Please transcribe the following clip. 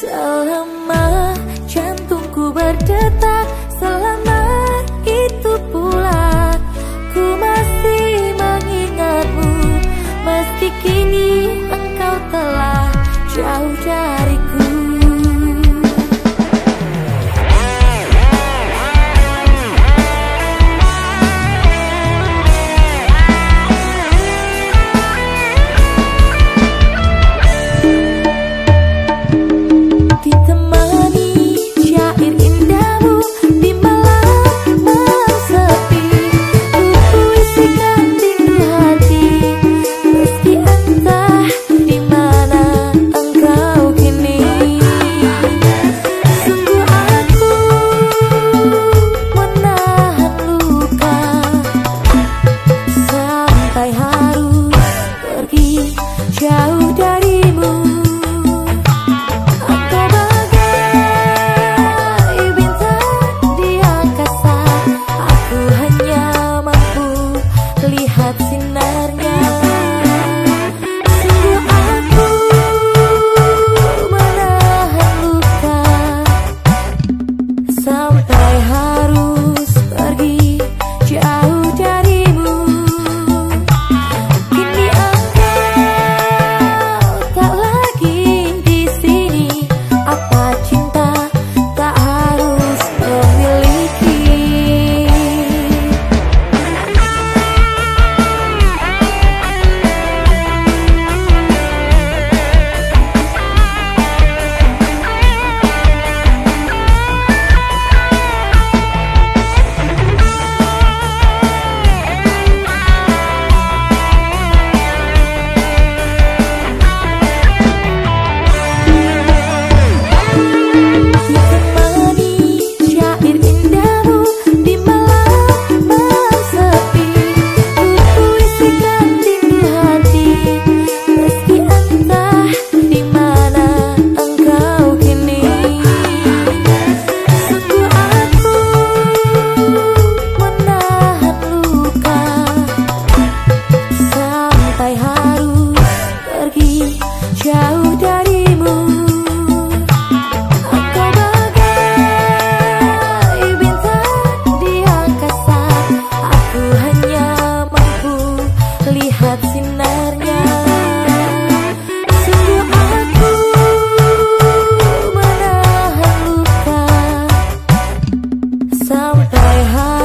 Selama jantungku berdetak Selama itu pula Ku masih mengingatmu. Meski kini engkau telah jauh dariku lihat sinar Some play hard.